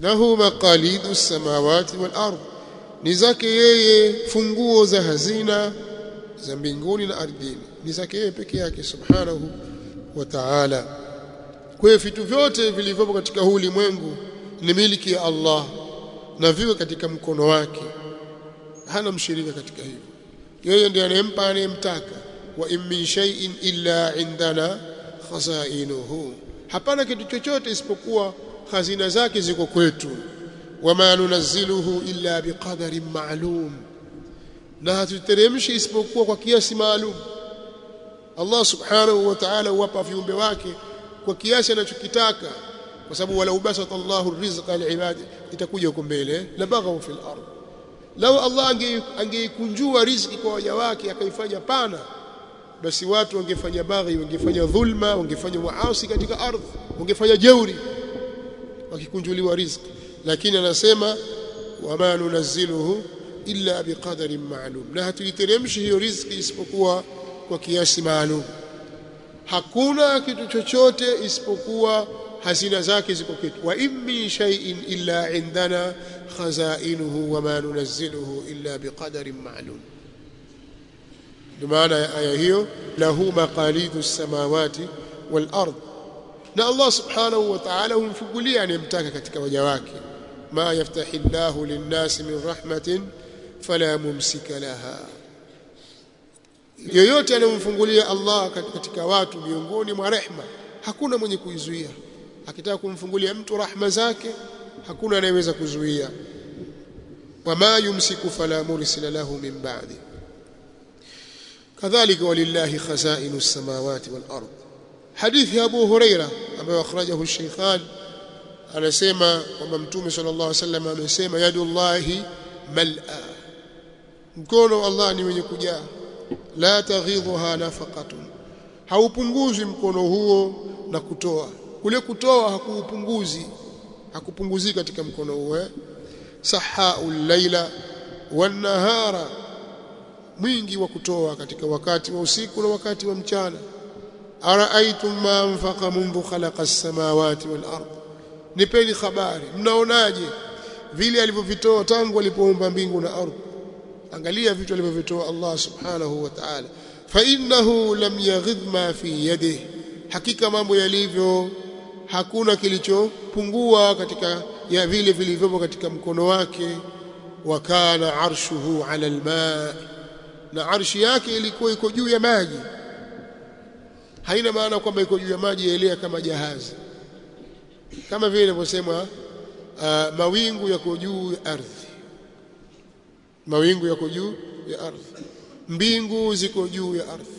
lahu maqalidu samawati wal ardh ni zake yeye funguo za hazina za mbinguni na ardhini ni zake yeye peke yake subhanahu wa ta'ala. Kwa hiyo vitu vyote vilivyopo katika huu ulimwengu ni miliki ya Allah na viwe katika mkono wake. Hana mshirika katika hivyo. Yeye ndiye anayempa anayemtaka. Wa in min shay'in illa indana khazainuhu. Hapana kitu chochote isipokuwa hazina zake ziko kwetu. Wama nunazziluhu illa biqadarin ma'lum. Na hatuteremshi isipokuwa kwa kiasi maalum. Allah subhanahu wa ta'ala huwapa viumbe wake kwa kiasi anachokitaka. Kwa sababu wala basata Allahu rizqa liibadi itakuja huko mbele. La baghaw fil ardh lao Allah angeikunjua riziki kwa waja wake akaifanya pana basi watu wangefanya baghi wangefanya dhulma wangefanya maasi katika ardhi wangefanya jeuri wakikunjuliwa riziki lakini anasema wama nunazziluhu illa biqadarin ma'lum. Na hatuiteremshi hiyo riziki isipokuwa kwa kiasi maalum. Hakuna kitu chochote isipokuwa hazina zake ziko kitu. Wa in min shay'in illa indana khazainuhu wama nunazziluhu illa biqadarin ma'lum. Ndio maana ya aya hiyo lahu maqalidu samawati wal ard na Allah subhanahu wa ta'ala humfungulia anayemtaka katika waja wake. Ma yaftahi Allahu lin-nasi min rahmatin fala mumsika laha. Yoyote anayomfungulia Allah katika watu miongoni mwa rehma hakuna mwenye kuizuia. Akitaka kumfungulia mtu rahma zake hakuna anayeweza kuzuia. Wama yumsiku fala mursila lahu min ba'di. Kadhalika walillahi khazainu as-samawati wal ard hadithi ya Abu Huraira ambayo akhrajahu Sheikhan anasema kwamba mtume sallallahu alaihi wasallam amesema yadullahi mal'a. Mkono wa Allah ni wenye kujaa. La taghidhuha nafaqatun. Haupunguzi mkono huo na kutoa. Kule kutoa hakuupunguzi hakupunguzi katika mkono huo eh? sahaul laila wan nahara mwingi wa kutoa katika wakati wa usiku na wakati wa mchana araaitum ma anfaqa mundu khalaqa as-samawati wal ard. Nipeni habari mnaonaje vile alivyovitoa tangu alipoumba mbingu na ardhi? Angalia vitu alivyovitoa Allah subhanahu wa ta'ala. Fa innahu lam yaghidh ma fi yadihi. Hakika mambo yalivyo hakuna kilichopungua katika ya vile vilivyopo katika mkono wake. Wa kana arshuhu ala alma. Na arshi yake ilikuwa iko juu ya maji haina maana kwamba iko juu ya maji yaelea kama jahazi. Kama vile inavyosemwa uh, mawingu yako juu ya ardhi. Mawingu yako juu ya ardhi. Mbingu ziko juu ya ardhi.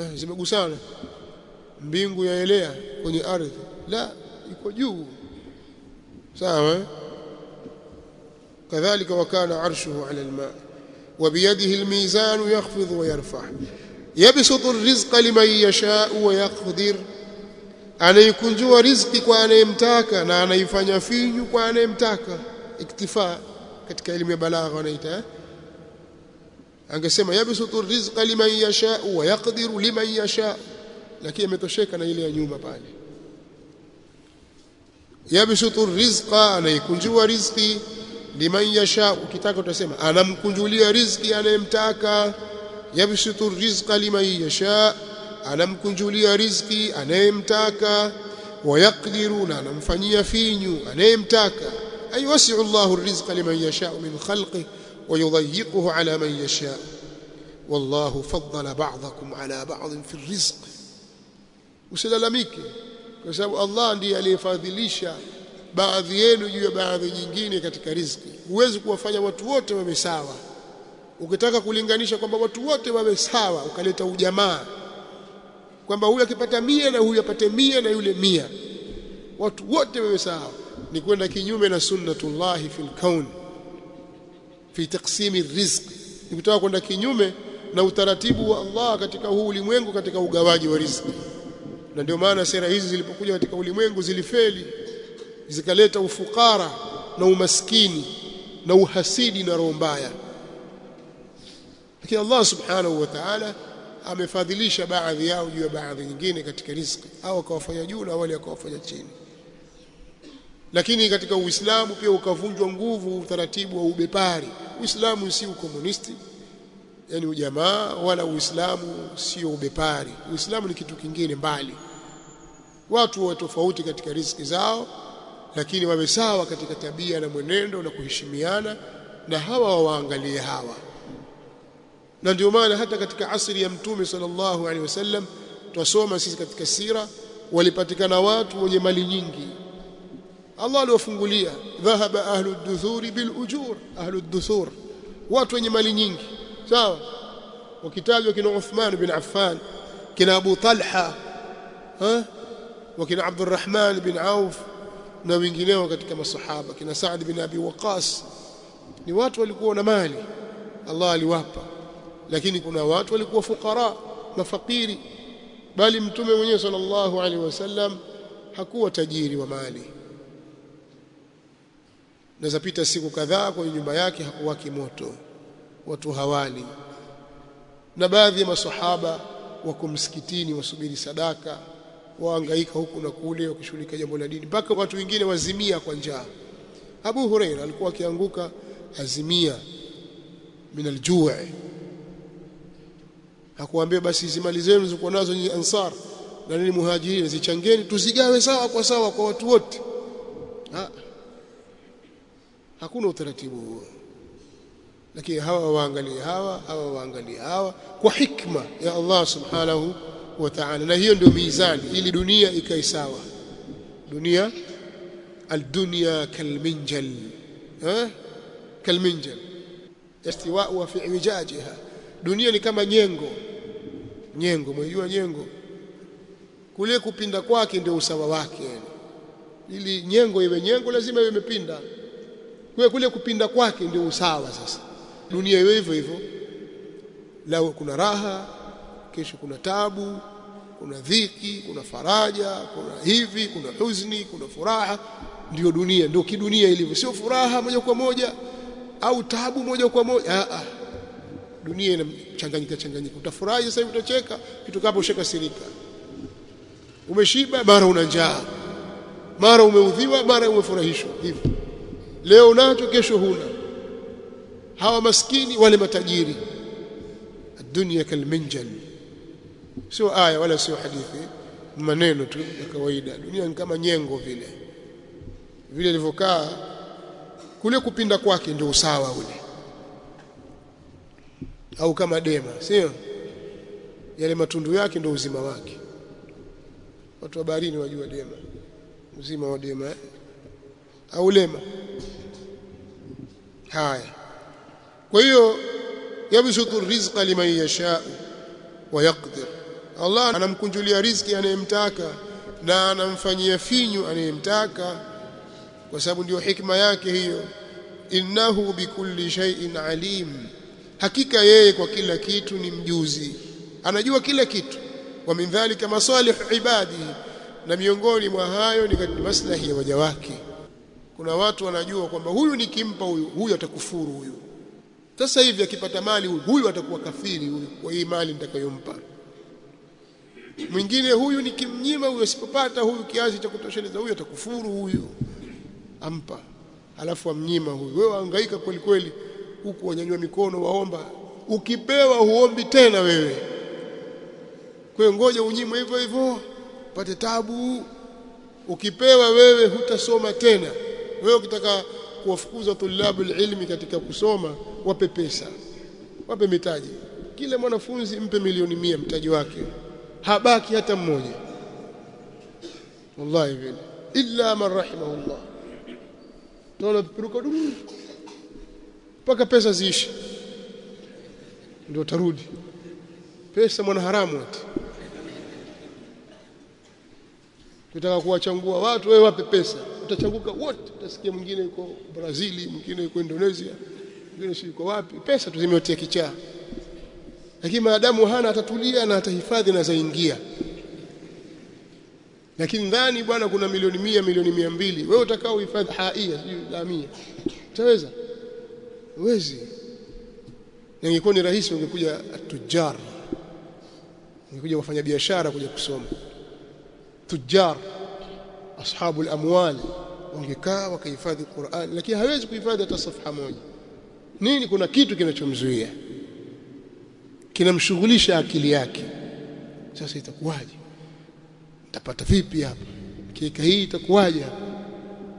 Eh, zimegusana. Mbingu yaelea kwenye ardhi. La iko juu. Sawa eh? kadhalika wakana arshuhu ala alma wa biyadihi lmizanu yakhfidhu wa yarfa yabsutu rizqa liman yashau wa yaqdir anaikunjua rizqi kwa anayemtaka na anaifanya finyu kwa anayemtaka. Iktifa katika elimu ya balagha wanaita eh? angesema yabsutu rizqa liman yasha wa yaqdiru liman yasha lakini ametosheka na ile ya nyuma pale. Yabsutu rizqa anaikunjua rizqi liman yasha ukitaka utasema anamkunjulia rizqi anayemtaka yabsutu rizqa liman yasha anamkunjulia riziki anayemtaka wayaqdiru na anamfanyia finyu anayemtaka ay wasi'u Allahu rizqa liman yasha min khalqihi ويضيقه على من يشاء والله فضل بعضكم على بعض في الرزق usilalamike kwa sababu Allah ndiye aliyefadhilisha baadhi yenu juu ya baadhi nyingine katika riziki huwezi kuwafanya watu wote wawe sawa ukitaka kulinganisha kwamba watu wote wawe sawa ukaleta ujamaa. Kwamba huyu akipata mia na huyu apate mia na yule mia. Watu wote wawe sawa. Ni kwenda kinyume na sunnatullahi fil kaun fi taqsimi rizq. Ukitaka kwenda kinyume na utaratibu wa Allah katika huu ulimwengu katika ugawaji wa riziki na ndio maana sera hizi zilipokuja katika ulimwengu zilifeli zikaleta ufukara na umaskini na uhasidi na roho mbaya lakini Allah subhanahu wa ta'ala amefadhilisha baadhi yao juu ya baadhi nyingine katika riziki au akawafanya juu na wale akawafanya chini. Lakini katika Uislamu pia ukavunjwa nguvu utaratibu wa ubepari. Uislamu si ukomunisti yani ujamaa wala Uislamu sio ubepari. Uislamu ni kitu kingine mbali. Watu wa tofauti katika riziki zao lakini wawe sawa katika tabia na mwenendo na kuheshimiana na hawa waangalie hawa na ndio maana hata katika asri ya mtume sallallahu alaihi wasallam twasoma sisi katika sira walipatikana watu wenye mali nyingi. Allah aliwafungulia dhahaba ahlu duthuri bil ujur ahlu duthur watu wenye mali nyingi. Sawa? Wakitajwa kina Uthman bin Affan kina Abu Talha ha? Wakina Abdurrahman bin Auf na wengineo katika masahaba kina Saad bin Abi Waqas. Ni watu walikuwa na mali. Allah aliwapa lakini kuna watu walikuwa fukara mafakiri bali mtume mwenyewe sallallahu alaihi wasallam hakuwa tajiri wa mali. Naweza pita siku kadhaa kwenye nyumba yake hakuwaki moto watu hawali. Na baadhi ya masahaba wako msikitini wasubiri sadaka waangaika huku na kule wakishughulika jambo la dini. Mpaka watu wengine wazimia kwa njaa. Abu Huraira alikuwa akianguka azimia. Min aljuu' hakuambia basi hizi mali zenu ziko nazo nyinyi ansar na nini muhajirini zichangeni tuzigawe sawa kwa sawa kwa watu wote ha. hakuna utaratibu huo lakini hawa waangalie hawa hawa waangalie hawa kwa hikma ya Allah subhanahu wa ta'ala na hiyo ndio mizani ili dunia ikae sawa dunia الدنيا كالمنجل ها كالمنجل استواء في اعوجاجها dunia ni kama nyengo. Nyengo mwejua nyengo? Kule kupinda kwake ndio usawa wake ili nyengo iwe nyengo lazima iwe imepinda. Kwa kule kupinda kwake ndio usawa sasa. Dunia iwe hivyo hivyo. Lao kuna raha kesho kuna tabu kuna dhiki kuna faraja kuna hivi kuna huzuni kuna furaha. Ndio dunia ndio kidunia ilivyo. Sio furaha moja kwa moja au tabu moja kwa moja. Ah dunia inachanganyika changanyika utafurahi sasa hivi utacheka kitokapo ushakasirika umeshiba mara una njaa. Mara umeudhiwa mara umefurahishwa. Hivyo. Leo unacho kesho huna. Hawa maskini wale matajiri. Dunia kalminjal sio aya wala sio hadithi. Maneno tu ya kawaida. Dunia ni kama nyengo vile. Vile ilivyokaa kule kupinda kwake ndio usawa ule au kama dema sio? Yale matundu yake ndio uzima wake. Watu wa baharini wajua dema. Uzima wa dema eh? au lema haya. Kwa hiyo yabsutu rizqa liman yasha wa yaqdir. Allah anamkunjulia riziki anayemtaka na anamfanyia finyu anayemtaka kwa sababu ndio hikma yake hiyo. Innahu bikulli shay'in alim hakika yeye kwa kila kitu ni mjuzi. Anajua kila kitu. Wa min dhalika masalih ibadi. Na miongoni mwa hayo ni katika maslahi ya waja wake. Kuna watu wanajua kwamba huyu nikimpa huyu huyu atakufuru huyu. Sasa hivi akipata mali huyu huyu atakuwa kafiri huyu kwa hii mali nitakayompa. Mwingine huyu nikimnyima huyu asipopata huyu kiasi cha kutosheleza huyu atakufuru huyu. Ampa. Alafu amnyima huyu. Wewe hangaika kweli kweli huku wanyanyua mikono waomba. Ukipewa huombi tena wewe. Kwa hiyo ngoja unyimwe hivyo hivyo pate tabu. Ukipewa wewe hutasoma tena. Wewe ukitaka kuwafukuza tulabu ilmi katika kusoma wape pesa. Wape mitaji. Kila mwanafunzi mpe milioni mia mtaji wake. Habaki hata mmoja. Wallahi vile. Illa man rahimahullah. Tunaona peperuka dumu mpaka pesa ziishi ndio tarudi pesa mwana haramu ati. Kutaka kuwachangua watu wewe wape pesa. Utachanguka wote. Utasikia mwingine yuko Brazil mwingine yuko Indonesia mwingine si yuko wapi. Pesa tu zimeotea kichaa. Lakini maadamu hana atatulia na atahifadhi na zaingia. Lakini ndani bwana kuna milioni mia milioni mia mbili. Wewe utakao uhifadhi haia sijui la mia utaweza uwezi ingekuwa ni rahisi ungekuja tujar ungekuja wafanya biashara kuja kusoma. Tujar ashabu amwal. Wangekaa wakahifadhi Qur'an lakini hawezi kuhifadhi hata safha moja. Nini? Kuna kitu kinachomzuia. Kinamshughulisha akili yake. Sasa itakuwaje? Nitapata vipi hapa? Kika hii itakuwaje hapa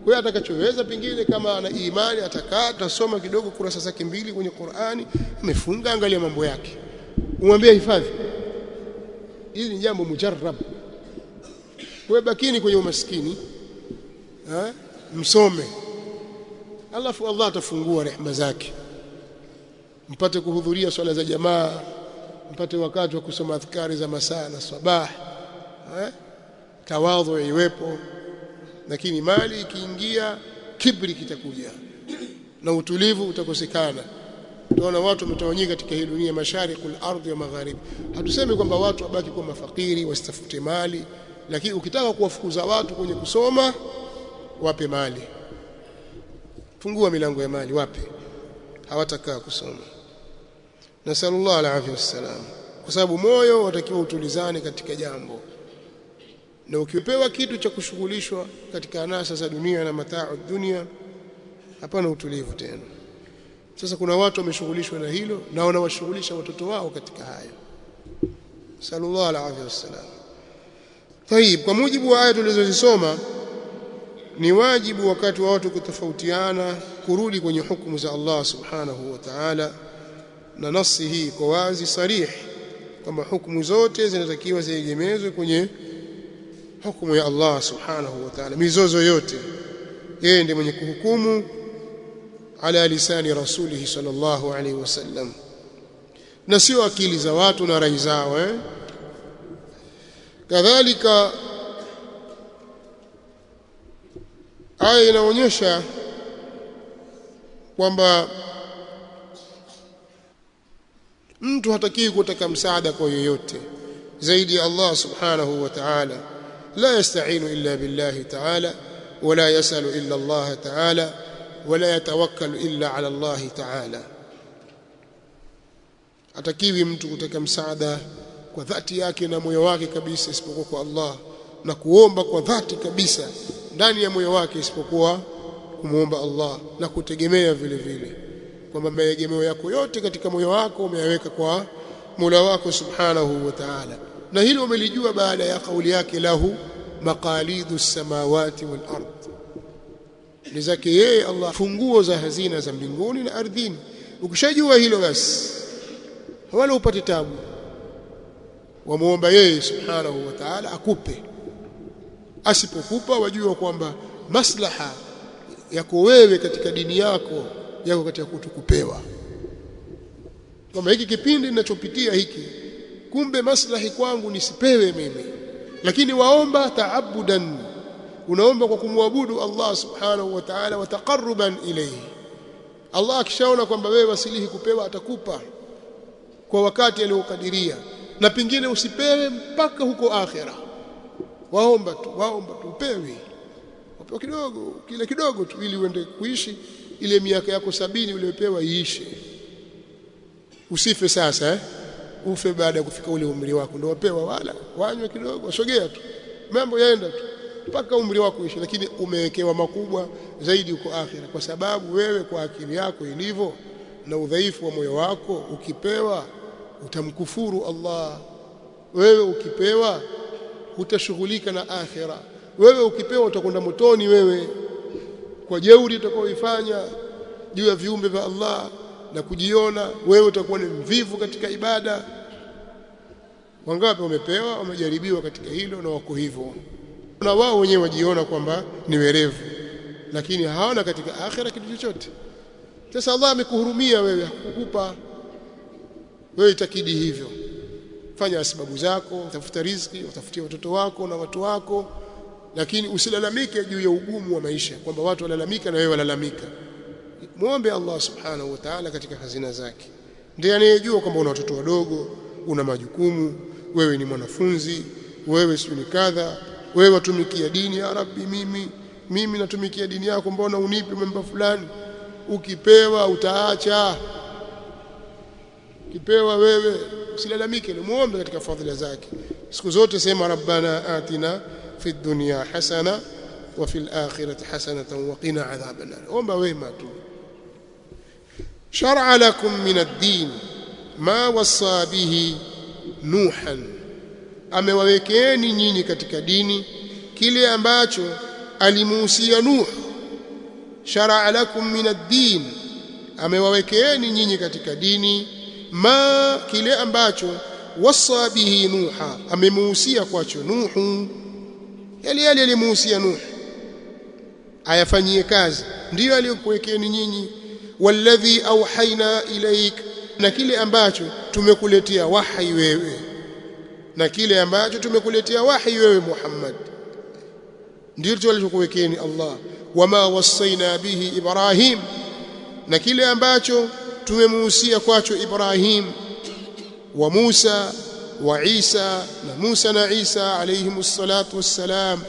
kwa atakachoweza pengine kama ana imani atakaa atasoma kidogo kurasa zake mbili kwenye Qur'ani amefunga angalia mambo yake. Umwambie hifadhi. Hili ni jambo mujarrab. Kwa bakini kwenye umaskini ha? msome. Alafu Allah atafungua rehema zake. Mpate kuhudhuria swala za jamaa mpate wakati wa kusoma adhkari za masaa na sabah tawadhu iwepo lakini mali ikiingia kibri kitakuja. Na utulivu utakosekana. Tunaona watu wametawanyika katika hii dunia masharikul ardhi wa magharibi. Hatusemi kwamba watu wabaki kuwa mafakiri wasitafute mali. Lakini ukitaka kuwafukuza watu kwenye kusoma wape mali. Fungua milango ya mali wape. Hawatakaa kusoma. Nasallallahu alaihi wasallam kwa sababu moyo watakiwa utulizane katika jambo na ukipewa kitu cha kushughulishwa katika anasa za dunia na mataa dunia hapana utulivu tena. Sasa kuna watu wameshughulishwa na hilo na wanawashughulisha watoto wao katika hayo. Sallallahu alaihi wasallam Tayib kwa mujibu wa aya tulizozisoma ni wajibu wakati wa watu kutofautiana kurudi kwenye hukumu za Allah subhanahu wa ta'ala na nasi hii kwa wazi sarihi kwamba hukumu zote zinatakiwa ziegemezwe kwenye hukumu ya Allah subhanahu wa ta'ala. Mizozo yote. Yeye ndiye mwenye kuhukumu ala lisani rasulih sallallahu alaihi wasallam na sio akili za watu na rai zao eh? Kadhalika aya inaonyesha kwamba mtu hatakiwi kutaka msaada kwa yoyote zaidi ya Allah subhanahu wa ta'ala la يستعين illa بالله تعالى ولا yasalu illa الله تعالى ولا يتوكل illa على الله تعالى. Atakiwi mtu kutaka msaada kwa dhati yake na moyo wake kabisa isipokuwa kwa Allah na kuomba kwa dhati kabisa ndani ya moyo wake isipokuwa kumuomba Allah na kutegemea vile vile. Kwamba maegemeo yako yote katika moyo wako umeyaweka kwa Mola wako Subhanahu wa Ta'ala na hili wamelijua baada ya kauli yake lahu maqalidu samawati wal ard. Ni zake yeye Allah funguo za hazina za mbinguni na ardhini. Ukishajua hilo basi wala upate tabu. Wamuomba yeye subhanahu wa ta'ala akupe. Asipokupa wajua kwamba maslaha yako wewe katika dini yako yako katika kutukupewa kama hiki kipindi ninachopitia hiki kumbe maslahi kwangu nisipewe mimi. Lakini waomba taabudan. Unaomba kwa kumwabudu Allah subhanahu wa ta'ala wa taqarruban ilayhi. Allah akishaona kwamba wewe wasilihi kupewa atakupa kwa wakati aliokadiria. Na pengine usipewe mpaka huko akhira. Waomba tu waomba tu upewe. Upewe kidogo kile kidogo tu ili uende kuishi. Ile miaka yako sabini uliyopewa iishe. Usife sasa eh? Ufe baada ya kufika ule umri wako. Ndio wapewa wala wanywe kidogo wasogea tu. Mambo yaenda tu mpaka umri wako uishe. Lakini umewekewa makubwa zaidi huko akhira kwa sababu wewe kwa akili yako ilivyo na udhaifu wa moyo wako ukipewa utamkufuru Allah. Wewe ukipewa utashughulika na akhira wewe ukipewa utakwenda motoni wewe. Kwa jeuri utakaoifanya juu ya viumbe vya Allah na kujiona wewe utakuwa ni mvivu katika ibada. Wangapi wamepewa wamejaribiwa katika hilo na wako hivyo? Na wao wenyewe wajiona kwamba ni werevu lakini hawana katika akhira kitu chochote. Sasa Allah amekuhurumia wewe hakukupa. Wewe itakidi hivyo. Fanya sababu zako tafuta riziki watafutie watoto wako na watu wako lakini usilalamike juu ya ugumu wa maisha kwamba watu walalamika na wewe walalamika muombe Allah subhanahu wa ta'ala katika hazina zake. Ndiye anayejua kwamba una watoto wadogo una majukumu wewe ni mwanafunzi wewe si ni kadha wewe watumikia dini ya rabbi mimi mimi natumikia dini yako mbona unipi mambo fulani? Ukipewa utaacha. Ukipewa wewe usilalamike muombe katika fadhila zake. Siku zote sema rabbana atina fi dunya hasana wa fil akhirati hasanatan wa qina adhaban omba wema tu shar'a لكم من الدين ما وصى به نوحا. amewawekeeni nyinyi katika dini kile ambacho alimuhusia nuh. Sharaa lakum min ad-din. Amewawekeeni nyinyi katika dini ma kile ambacho wasa bihi nuha. Amemuhusia kwacho nuhu. Yale yale alimuhusia nuh ayafanyie kazi. Ndiyo aliyokuwekeni nyinyi walladhi auhaina ilaik na kile ambacho tumekuletea wahi wewe na kile ambacho tumekuletea wahi wewe Muhammad. Ndicho alichokuwekeni Allah. Wama wasaina bihi Ibrahim na kile ambacho tumemuhusia kwacho Ibrahim. Wa Musa wa Isa na Musa na Isa alayhimus salatu wassalam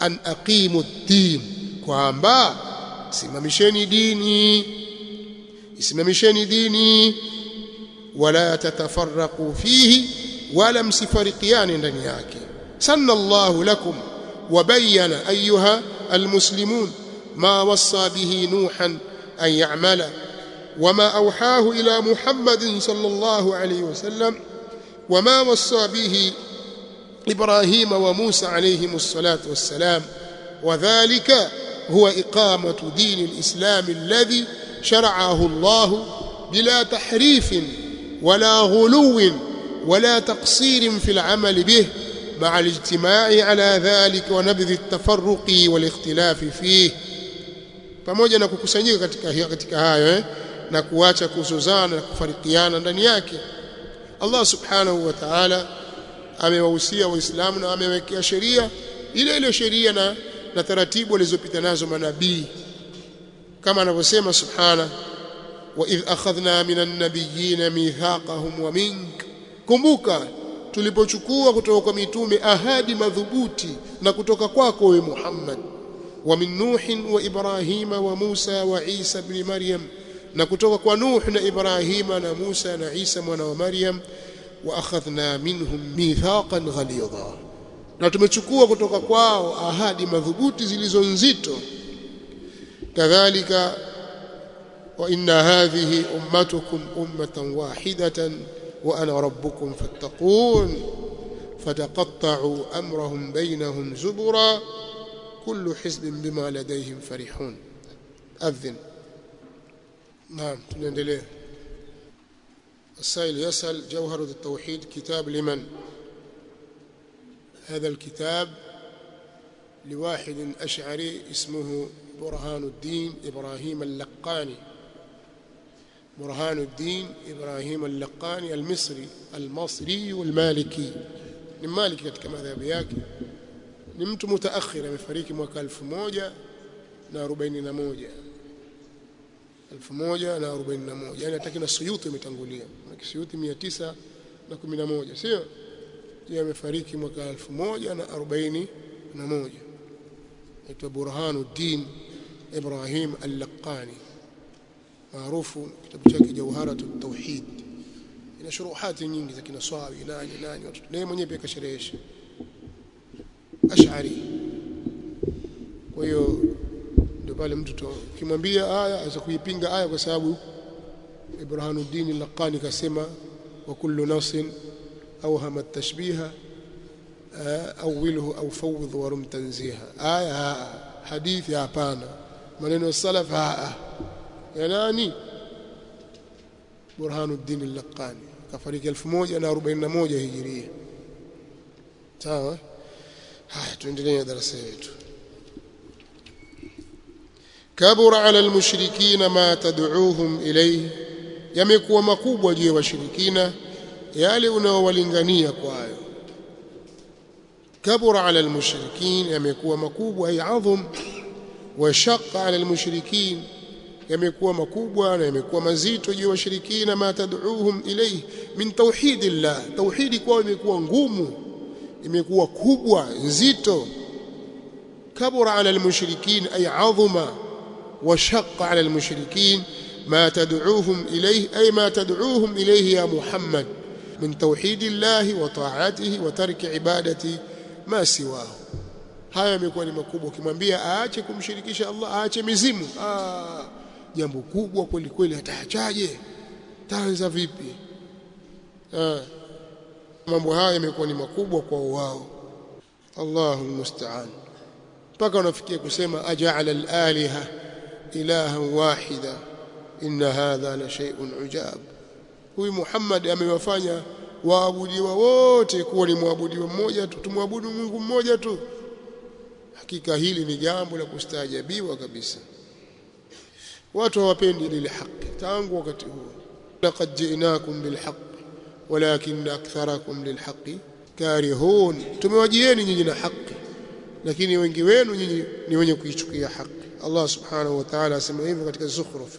an aqimu ad-din kwamba simamisheni dini isimamisheni wala tatafarraqu fihi wala msifarikiane ndani yake sanna Allahu lakum وبين أيها المسلمون ما وصى به نوحا أن يعمل وما أوحاه إلى محمد صلى الله عليه وسلم وما وصى به إبراهيم وموسى عليهم الصلاة والسلام. وذلك هو إقامة دين الإسلام الذي شرعه الله بلا تحريف ولا غلو ولا تقصير في العمل به مع الاجتماع على ذلك ونبذ التفرق والاختلاف فيه pamoja na kukusanyika katika katika hayo eh? na kuacha kuzozana na kufarikiana ndani yake Allah subhanahu wa ta'ala amewahusia waislamu na amewekea sheria ile ile sheria na, na taratibu alizopita nazo manabii kama anavyosema subhana wa idh akhadhna minan nabiyyin mithaqahum wa mink. Kumbuka tulipochukua kutoka kwa mitume ahadi madhubuti na kutoka kwako we Muhammad wa min nuhin wa ibrahima wa Musa wa Isa ibn Maryam na kutoka kwa Nuh na Ibrahima na Musa na Isa mwana wa Maryam wa akhadhna minhum mithaqan ghalidha. Na tumechukua kutoka kwao ahadi madhubuti zilizo nzito inna hadhihi ummatukum ummatan wahidatan wa ana rabbukum fattaqun فتقطعوا أمرهم بينهم زبرا كل حزب بما لديهم فرحون. أذن. نعم تنندليه السائل يسأل جوهرة التوحيد كتاب لمن؟ هذا الكتاب لواحد أشعري اسمه برهان الدين إبراهيم اللقاني برهان الدين إبراهيم اللقاني المصري المصري والمالكي ni maliki katika madhhabi yake ni mtu mutaakhir amefariki mwaka 1041 1041 yani hataki na Suyuti imetangulia na Suyuti 911 sio yeye amefariki mwaka 1041 aitwa Burhanuddin Ibrahim Al-Laqani maarufu kitabu chake Jawharatu Tauhid ina shuruhati nyingi za kinaswawi nani nani watu. Naye mwenyewe pia kasherehesha Ash'ari. Kwa hiyo ndio pale mtu ukimwambia aya aweza kuipinga aya kwa sababu Ibrahimuddin Laqani kasema wa kullu nafsin awhama tashbiha awilhu au fawidh wa rum tanziha aya hadithi hapana maneno ya salaf ya nani? Burhanuddin al-Laqani kafariki 1041 hijiria. Sawa? Haya tuendelee darasa letu. Kabura ala almushrikina ma tad'uuhum ilayhi. Yamekuwa makubwa juu ya washirikina yale unaowalingania kwayo. Kabura ala almushrikin yamekuwa makubwa ay adhum wa shaqqa ala almushrikin yamekuwa makubwa na yamekuwa mazito juu ya washirikina ma tad'uuhum ilayhi min tauhidillah tauhidi kwao imekuwa ngumu imekuwa kubwa nzito. Kabura ala almushrikin ay adhuma wa shaqqa ala almushrikin ma tad'uuhum ilayhi ay ma tad'uuhum ilayhi ya muhammad min tauhidillah wa ta'atihi wa tarki ibadati ma siwahu haya yamekuwa ni makubwa. Ukimwambia aache kumshirikisha Allah aache mizimu. Ah jambo kubwa kweli kweli ataachaje? Taanza vipi? Ah mambo haya yamekuwa ni makubwa kwa wao. Allahu musta'an mpaka unafikia kusema aja'ala al-aliha ilahan wahida inna hadha la shay'un ujab. Huyu Muhammad amewafanya waabudiwa wote kuwa ni mwabudiwa mmoja tu tumwabudu Mungu mmoja tu hakika hili ni jambo la kustaajabiwa kabisa. Watu hawapendi lile haki tangu wakati huo. Laqad ji'nakum bil haqq walakin aktharakum lil haqqi karihun tumewajieni nyinyi na haki lakini wengi wenu nyinyi ni wenye kuichukia haki Allah subhanahu wa ta'ala asema hivyo katika Zukhruf